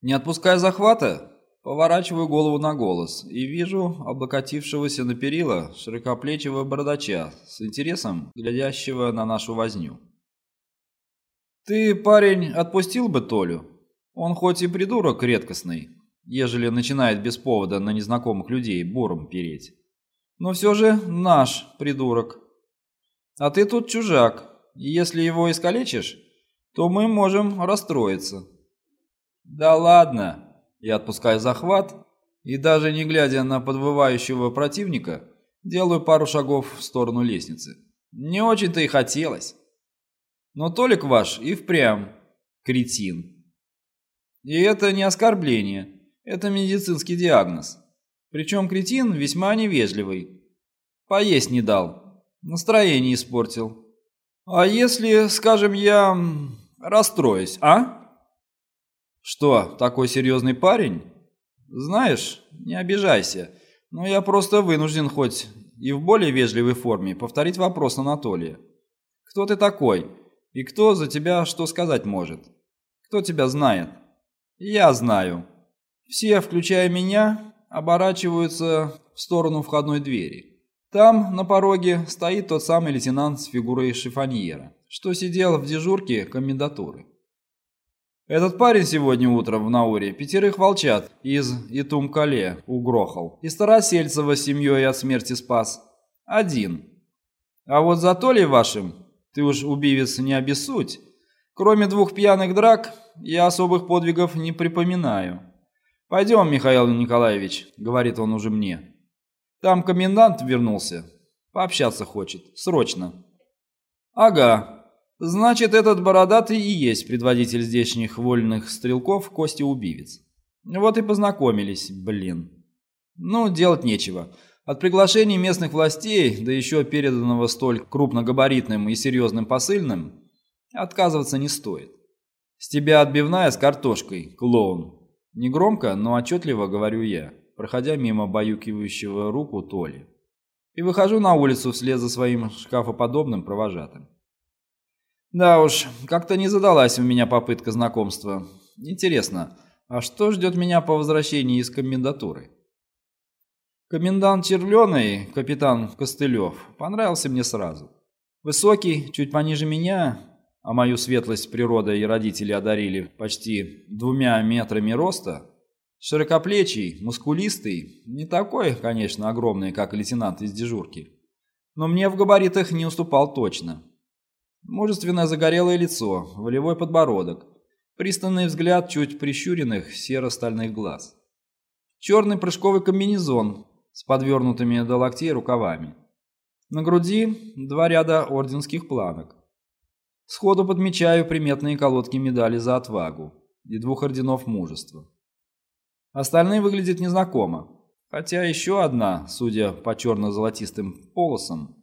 Не отпуская захвата, поворачиваю голову на голос и вижу облокотившегося на перила широкоплечего бородача с интересом глядящего на нашу возню. «Ты, парень, отпустил бы Толю? Он хоть и придурок редкостный, ежели начинает без повода на незнакомых людей буром переть, но все же наш придурок. А ты тут чужак, и если его искалечишь, то мы можем расстроиться». «Да ладно!» Я отпускаю захват и даже не глядя на подвывающего противника, делаю пару шагов в сторону лестницы. Не очень-то и хотелось. Но Толик ваш и впрямь кретин. И это не оскорбление, это медицинский диагноз. Причем кретин весьма невежливый. Поесть не дал, настроение испортил. А если, скажем, я расстроюсь, а? «Что, такой серьезный парень?» «Знаешь, не обижайся, но я просто вынужден хоть и в более вежливой форме повторить вопрос Анатолия. Кто ты такой? И кто за тебя что сказать может? Кто тебя знает?» «Я знаю. Все, включая меня, оборачиваются в сторону входной двери. Там, на пороге, стоит тот самый лейтенант с фигурой шифоньера, что сидел в дежурке комендатуры. Этот парень сегодня утром в Науре пятерых волчат из Итумкале угрохал и Старосельцева с семьей от смерти спас. Один. А вот за Толей вашим, ты уж убивец не обессудь, кроме двух пьяных драк, я особых подвигов не припоминаю. «Пойдем, Михаил Николаевич», — говорит он уже мне. «Там комендант вернулся. Пообщаться хочет. Срочно». «Ага», Значит, этот бородатый и есть предводитель здешних вольных стрелков Костя-убивец. Вот и познакомились, блин. Ну, делать нечего. От приглашений местных властей, да еще переданного столь крупногабаритным и серьезным посыльным, отказываться не стоит. С тебя отбивная с картошкой, клоун. Негромко, но отчетливо говорю я, проходя мимо баюкивающего руку Толи. И выхожу на улицу вслед за своим шкафоподобным провожатым. Да уж, как-то не задалась у меня попытка знакомства. Интересно, а что ждет меня по возвращении из комендатуры? Комендант Червленый, капитан Костылев, понравился мне сразу. Высокий, чуть пониже меня, а мою светлость природа и родители одарили почти двумя метрами роста, широкоплечий, мускулистый, не такой, конечно, огромный, как лейтенант из дежурки, но мне в габаритах не уступал точно. Мужественное загорелое лицо, волевой подбородок, пристальный взгляд чуть прищуренных серо-стальных глаз. Черный прыжковый комбинезон с подвернутыми до локтей рукавами. На груди два ряда орденских планок. Сходу подмечаю приметные колодки медали за отвагу и двух орденов мужества. Остальные выглядят незнакомо, хотя еще одна, судя по черно-золотистым полосам,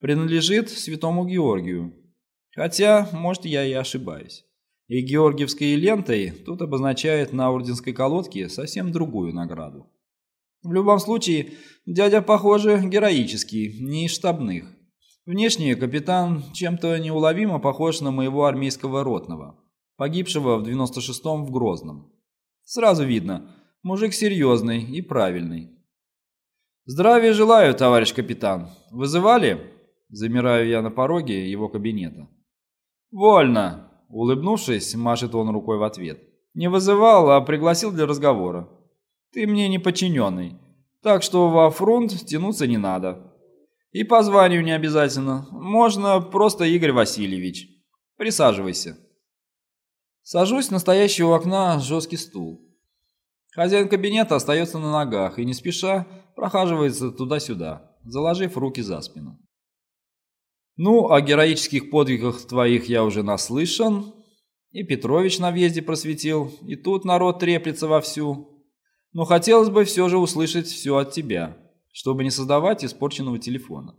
принадлежит святому Георгию, Хотя, может, я и ошибаюсь. И георгиевской лентой тут обозначает на орденской колодке совсем другую награду. В любом случае, дядя, похоже, героический, не из штабных. Внешне капитан чем-то неуловимо похож на моего армейского ротного, погибшего в 96-м в Грозном. Сразу видно, мужик серьезный и правильный. «Здравия желаю, товарищ капитан. Вызывали?» Замираю я на пороге его кабинета. «Вольно!» – улыбнувшись, машет он рукой в ответ. «Не вызывал, а пригласил для разговора. Ты мне не подчиненный, так что во фронт тянуться не надо. И по званию не обязательно, можно просто Игорь Васильевич. Присаживайся». Сажусь на стоящий у окна жесткий стул. Хозяин кабинета остается на ногах и не спеша прохаживается туда-сюда, заложив руки за спину. Ну, о героических подвигах твоих я уже наслышан. И Петрович на въезде просветил, и тут народ треплется вовсю. Но хотелось бы все же услышать все от тебя, чтобы не создавать испорченного телефона.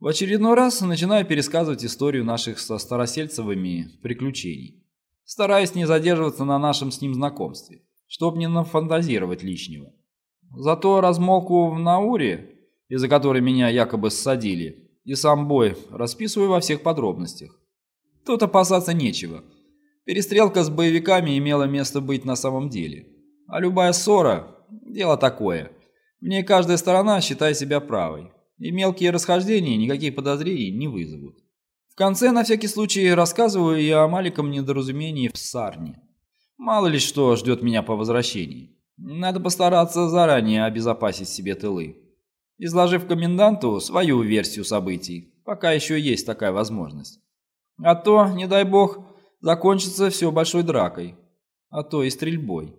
В очередной раз начинаю пересказывать историю наших со Старосельцевыми приключений, стараясь не задерживаться на нашем с ним знакомстве, чтобы не нафантазировать лишнего. Зато размолку в Науре, из-за которой меня якобы ссадили, и сам бой расписываю во всех подробностях. Тут опасаться нечего. Перестрелка с боевиками имела место быть на самом деле. А любая ссора – дело такое. В ней каждая сторона считает себя правой. И мелкие расхождения никаких подозрений не вызовут. В конце, на всякий случай, рассказываю я о маленьком недоразумении в Сарне. Мало ли что ждет меня по возвращении. Надо постараться заранее обезопасить себе тылы. Изложив коменданту свою версию событий, пока еще есть такая возможность. А то, не дай бог, закончится все большой дракой, а то и стрельбой.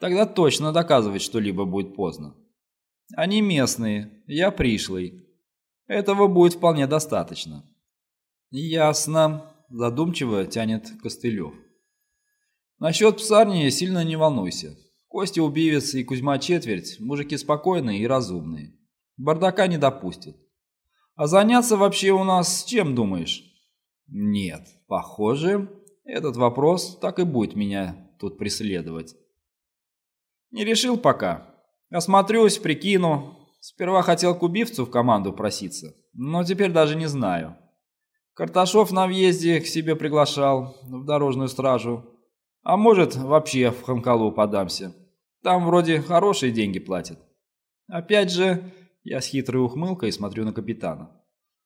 Тогда точно доказывать что-либо будет поздно. Они местные, я пришлый. Этого будет вполне достаточно. Ясно, задумчиво тянет Костылев. Насчет псарни сильно не волнуйся. Костя убивец и Кузьма четверть, мужики спокойные и разумные. Бардака не допустят. А заняться вообще у нас чем, думаешь? Нет, похоже, этот вопрос так и будет меня тут преследовать. Не решил пока. Осмотрюсь, прикину. Сперва хотел к убивцу в команду проситься, но теперь даже не знаю. Карташов на въезде к себе приглашал в дорожную стражу. А может, вообще в Ханкалу подамся. Там вроде хорошие деньги платят. Опять же, я с хитрой ухмылкой смотрю на капитана.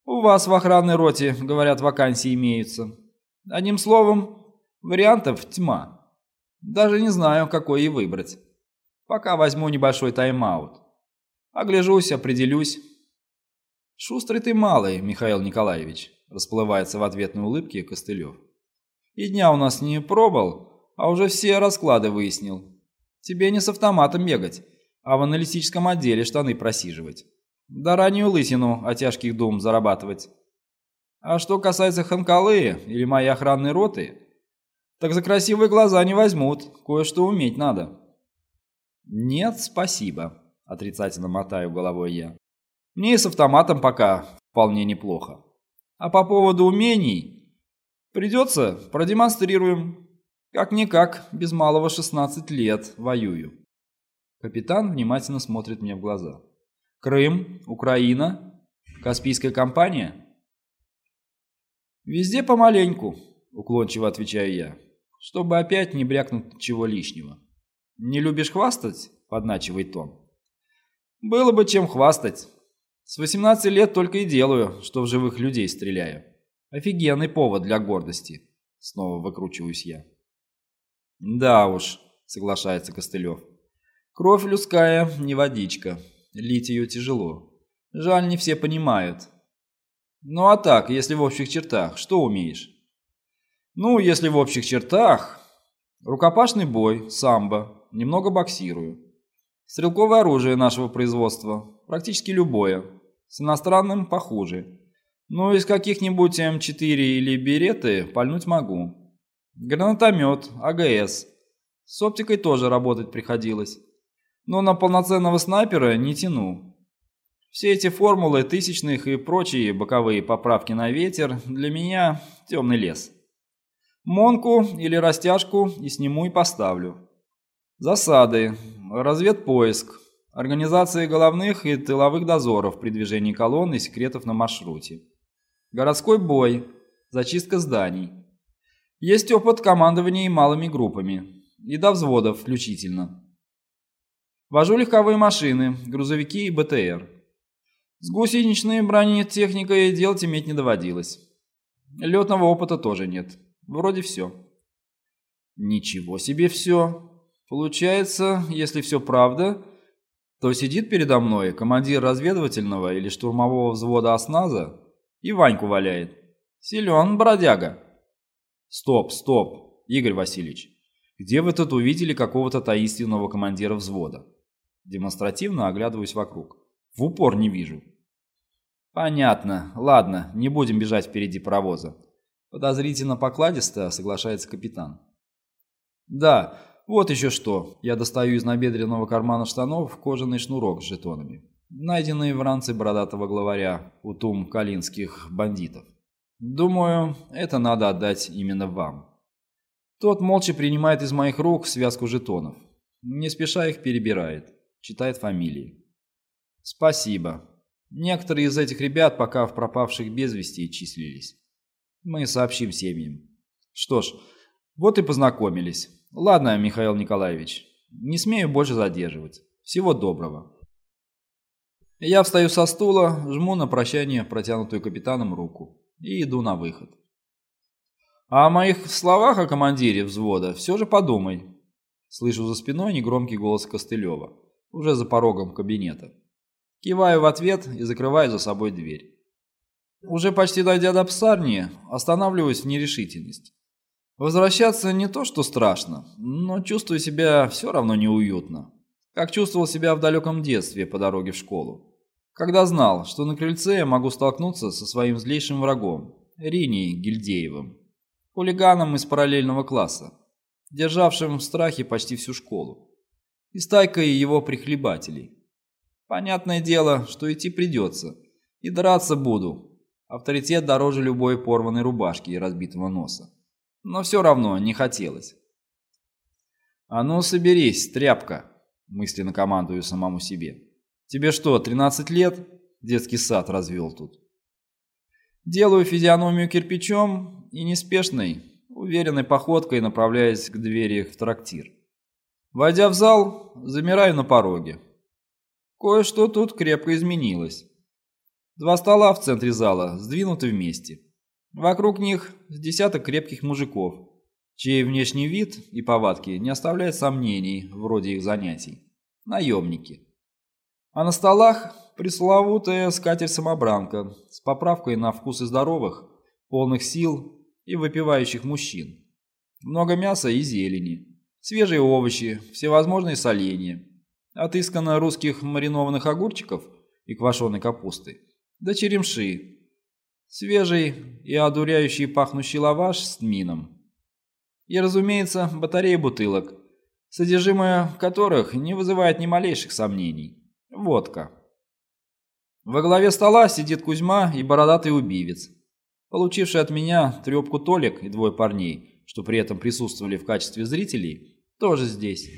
У вас в охранной роте, говорят, вакансии имеются. Одним словом, вариантов тьма. Даже не знаю, какой и выбрать. Пока возьму небольшой тайм-аут. Огляжусь, определюсь. Шустрый ты малый, Михаил Николаевич, расплывается в ответной улыбке Костылев. И дня у нас не пробовал, а уже все расклады выяснил. Тебе не с автоматом бегать, а в аналитическом отделе штаны просиживать. Да раннюю лысину о тяжких дум зарабатывать. А что касается Ханкалы или моей охранной роты, так за красивые глаза не возьмут, кое-что уметь надо. Нет, спасибо, отрицательно мотаю головой я. Мне и с автоматом пока вполне неплохо. А по поводу умений, придется, продемонстрируем. Как-никак, без малого 16 лет воюю. Капитан внимательно смотрит мне в глаза. Крым, Украина, Каспийская компания? Везде помаленьку, уклончиво отвечаю я, чтобы опять не брякнуть чего лишнего. Не любишь хвастать? Подначивает он. Было бы чем хвастать. С 18 лет только и делаю, что в живых людей стреляю. Офигенный повод для гордости. Снова выкручиваюсь я. Да уж, соглашается Костылев. Кровь людская не водичка. Лить ее тяжело. Жаль, не все понимают. Ну а так, если в общих чертах, что умеешь? Ну, если в общих чертах... Рукопашный бой, самбо, немного боксирую. Стрелковое оружие нашего производства, практически любое. С иностранным похуже. Но из каких-нибудь М4 или Береты пальнуть могу. Гранатомет, АГС. С оптикой тоже работать приходилось но на полноценного снайпера не тяну. Все эти формулы тысячных и прочие боковые поправки на ветер для меня темный лес. Монку или растяжку и сниму и поставлю. Засады, разведпоиск, организация головных и тыловых дозоров при движении колонн и секретов на маршруте. Городской бой, зачистка зданий. Есть опыт командования малыми группами, и до взводов включительно. Вожу легковые машины, грузовики и БТР. С гусеничной бронетехникой делать иметь не доводилось. Летного опыта тоже нет. Вроде все. Ничего себе все. Получается, если все правда, то сидит передо мной командир разведывательного или штурмового взвода осназа и Ваньку валяет. Силен, бродяга. Стоп, стоп, Игорь Васильевич. Где вы тут увидели какого-то таинственного командира взвода? Демонстративно оглядываюсь вокруг. В упор не вижу. Понятно. Ладно, не будем бежать впереди паровоза. Подозрительно покладисто соглашается капитан. Да, вот еще что. Я достаю из набедренного кармана штанов кожаный шнурок с жетонами, найденный в ранце бородатого главаря у тум калинских бандитов. Думаю, это надо отдать именно вам. Тот молча принимает из моих рук связку жетонов, не спеша их перебирает читает фамилии. Спасибо. Некоторые из этих ребят пока в пропавших без вести числились. Мы сообщим семьям. Что ж, Вот и познакомились. Ладно, Михаил Николаевич, не смею больше задерживать. Всего доброго. Я встаю со стула, жму на прощание протянутую капитаном руку и иду на выход. А о моих словах о командире взвода все же подумай. Слышу за спиной негромкий голос Костылева, уже за порогом кабинета. Киваю в ответ и закрываю за собой дверь. Уже почти дойдя до псарни, останавливаюсь в нерешительности. Возвращаться не то что страшно, но чувствую себя все равно неуютно. Как чувствовал себя в далеком детстве по дороге в школу. Когда знал, что на крыльце я могу столкнуться со своим злейшим врагом, Риней Гильдеевым, хулиганом из параллельного класса, державшим в страхе почти всю школу, и стайкой его прихлебателей. Понятное дело, что идти придется, и драться буду. Авторитет дороже любой порванной рубашки и разбитого носа. Но все равно не хотелось. «А ну, соберись, тряпка!» – мысленно командую самому себе. «Тебе что, 13 лет?» – детский сад развел тут. Делаю физиономию кирпичом и неспешной, уверенной походкой направляюсь к двери в трактир. Войдя в зал, замираю на пороге. Кое-что тут крепко изменилось. Два стола в центре зала сдвинуты вместе. Вокруг них десяток крепких мужиков, чей внешний вид и повадки не оставляют сомнений вроде их занятий. Наемники. А на столах пресловутая скатерть-самобранка с поправкой на вкусы здоровых, полных сил и выпивающих мужчин. Много мяса и зелени, свежие овощи, всевозможные соленья, отысканно русских маринованных огурчиков и квашеной капусты, да черемши, свежий и одуряющий пахнущий лаваш с тмином. И, разумеется, батареи бутылок, содержимое которых не вызывает ни малейших сомнений. Водка. Во главе стола сидит Кузьма и бородатый убивец, получивший от меня трепку Толик и двое парней, что при этом присутствовали в качестве зрителей, тоже здесь.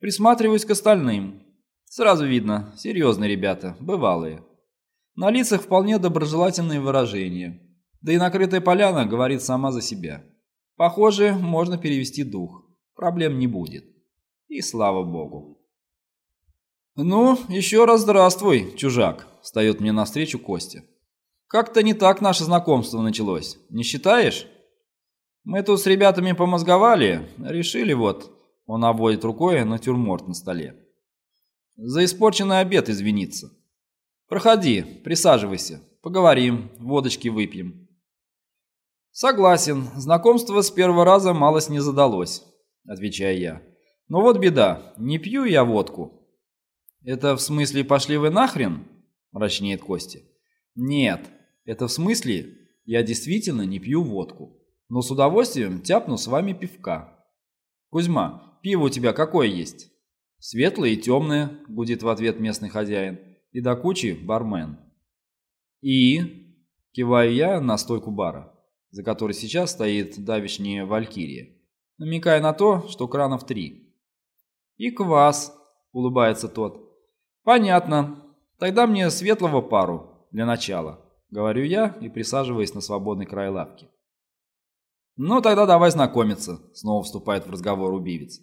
Присматриваюсь к остальным. Сразу видно, серьезные ребята, бывалые. На лицах вполне доброжелательные выражения. Да и накрытая поляна говорит сама за себя. Похоже, можно перевести дух. Проблем не будет. И слава богу. «Ну, еще раз здравствуй, чужак», — встает мне навстречу Костя. «Как-то не так наше знакомство началось, не считаешь? Мы тут с ребятами помозговали, решили вот, он обводит рукой натюрморт на столе. «За испорченный обед извиниться. Проходи, присаживайся, поговорим, водочки выпьем». «Согласен, знакомство с первого раза малость не задалось», — отвечаю я. «Но вот беда, не пью я водку». «Это в смысле пошли вы нахрен?» — мрачнеет Костя. «Нет, это в смысле я действительно не пью водку, но с удовольствием тяпну с вами пивка». «Кузьма, Пиво у тебя какое есть?» «Светлое и темное», — гудит в ответ местный хозяин. «И до кучи бармен». «И?» — киваю я на стойку бара, за которой сейчас стоит давишняя валькирия, намекая на то, что кранов три. «И квас», — улыбается тот. «Понятно. Тогда мне светлого пару для начала», — говорю я и присаживаясь на свободный край лавки. «Ну, тогда давай знакомиться», — снова вступает в разговор убивец.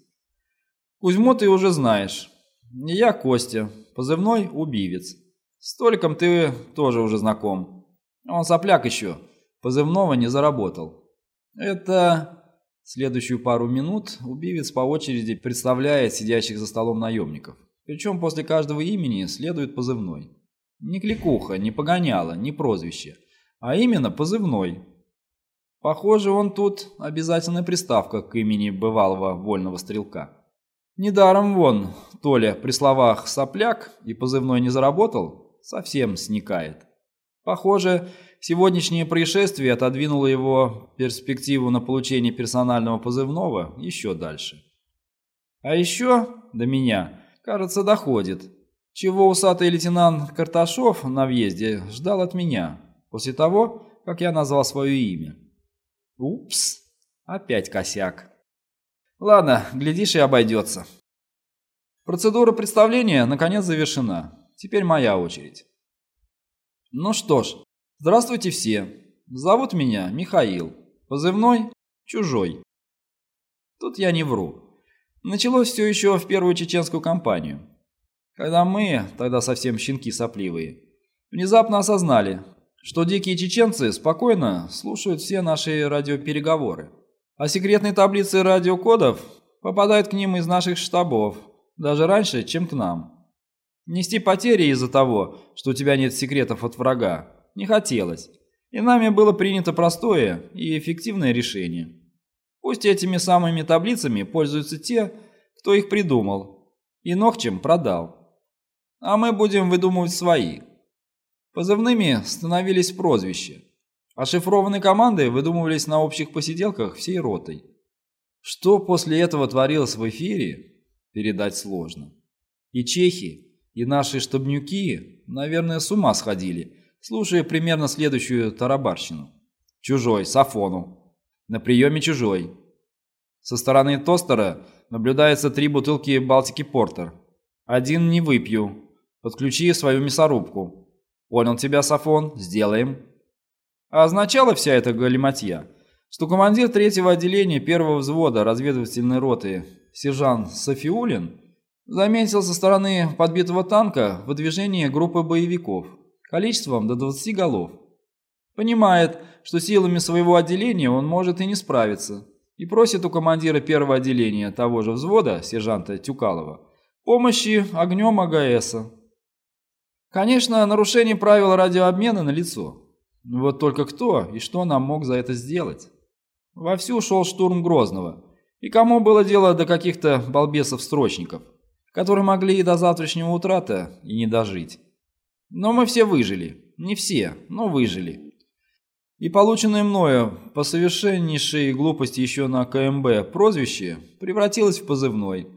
Кузьму ты уже знаешь. Я Костя, позывной убивец. С Толиком ты тоже уже знаком. Он сопляк еще, позывного не заработал. Это... Следующую пару минут убивец по очереди представляет сидящих за столом наемников. Причем после каждого имени следует позывной. Не кликуха, не погоняла, не прозвище, а именно позывной. Похоже, он тут обязательная приставка к имени бывалого вольного стрелка. Недаром вон, Толя при словах «сопляк» и позывной не заработал, совсем сникает. Похоже, сегодняшнее происшествие отодвинуло его перспективу на получение персонального позывного еще дальше. А еще до меня, кажется, доходит, чего усатый лейтенант Карташов на въезде ждал от меня, после того, как я назвал свое имя. Упс, опять косяк. Ладно, глядишь и обойдется. Процедура представления наконец завершена. Теперь моя очередь. Ну что ж, здравствуйте все. Зовут меня Михаил. Позывной Чужой. Тут я не вру. Началось все еще в первую чеченскую кампанию. Когда мы, тогда совсем щенки сопливые, внезапно осознали, что дикие чеченцы спокойно слушают все наши радиопереговоры. А секретные таблицы радиокодов попадают к ним из наших штабов, даже раньше, чем к нам. Нести потери из-за того, что у тебя нет секретов от врага, не хотелось. И нами было принято простое и эффективное решение. Пусть этими самыми таблицами пользуются те, кто их придумал, и Ногчем продал. А мы будем выдумывать свои. Позывными становились прозвища. А команды выдумывались на общих посиделках всей ротой. Что после этого творилось в эфире, передать сложно. И чехи, и наши штабнюки, наверное, с ума сходили, слушая примерно следующую тарабарщину. Чужой, Сафону. На приеме чужой. Со стороны тостера наблюдается три бутылки Балтики Портер. Один не выпью. Подключи свою мясорубку. Понял тебя, Сафон? Сделаем. А означала вся эта галиматья, что командир третьего отделения первого взвода разведывательной роты, сержант Софиулин, заметил со стороны подбитого танка выдвижение группы боевиков количеством до 20 голов. Понимает, что силами своего отделения он может и не справиться, и просит у командира первого отделения того же взвода, сержанта Тюкалова, помощи огнем АГСа. Конечно, нарушение правил радиообмена налицо. Вот только кто и что нам мог за это сделать? Вовсю шел штурм Грозного. И кому было дело до каких-то балбесов-строчников, которые могли и до завтрашнего утра-то и не дожить. Но мы все выжили. Не все, но выжили. И полученное мною по совершеннейшей глупости еще на КМБ прозвище превратилось в позывной,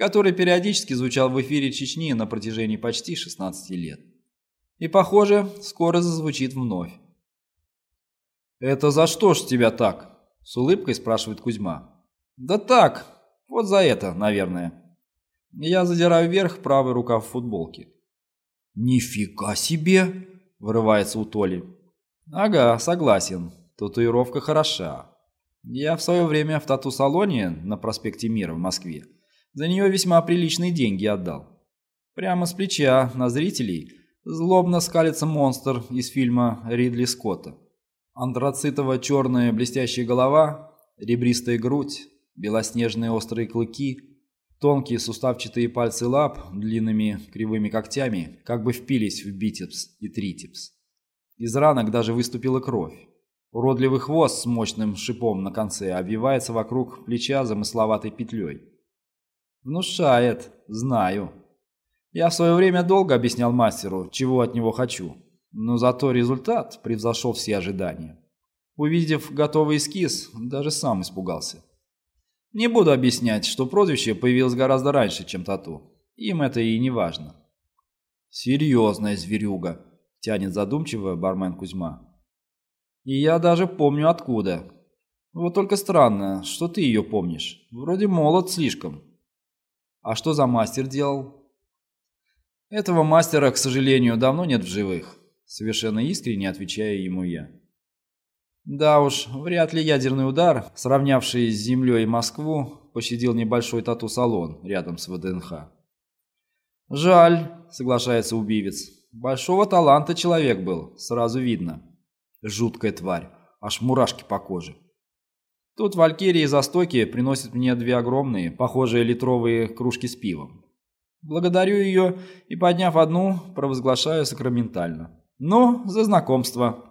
который периодически звучал в эфире Чечни на протяжении почти 16 лет. И, похоже, скоро зазвучит вновь. «Это за что ж тебя так?» – с улыбкой спрашивает Кузьма. «Да так, вот за это, наверное». Я задираю вверх правый рукав футболки. «Нифига себе!» – вырывается у Толи. «Ага, согласен. Татуировка хороша. Я в свое время в тату-салоне на проспекте Мира в Москве за нее весьма приличные деньги отдал. Прямо с плеча на зрителей Злобно скалится монстр из фильма Ридли Скотта. Антрацитово-черная блестящая голова, ребристая грудь, белоснежные острые клыки, тонкие суставчатые пальцы лап длинными кривыми когтями как бы впились в бицепс и трицепс. Из ранок даже выступила кровь. Уродливый хвост с мощным шипом на конце обвивается вокруг плеча замысловатой петлей. Внушает, знаю. Я в свое время долго объяснял мастеру, чего от него хочу, но зато результат превзошел все ожидания. Увидев готовый эскиз, даже сам испугался. Не буду объяснять, что прозвище появилось гораздо раньше, чем тату. Им это и не важно. «Серьезная зверюга», — тянет задумчиво бармен Кузьма. «И я даже помню откуда. Вот только странно, что ты ее помнишь. Вроде молод слишком». «А что за мастер делал?» Этого мастера, к сожалению, давно нет в живых, совершенно искренне отвечаю ему я. Да уж, вряд ли ядерный удар, сравнявший с землей Москву, пощадил небольшой тату-салон рядом с ВДНХ. Жаль, соглашается убивец. Большого таланта человек был, сразу видно. Жуткая тварь, аж мурашки по коже. Тут Валькирия из Остоки приносит мне две огромные, похожие литровые кружки с пивом. Благодарю ее и, подняв одну, провозглашаю сакраментально. Ну, за знакомство.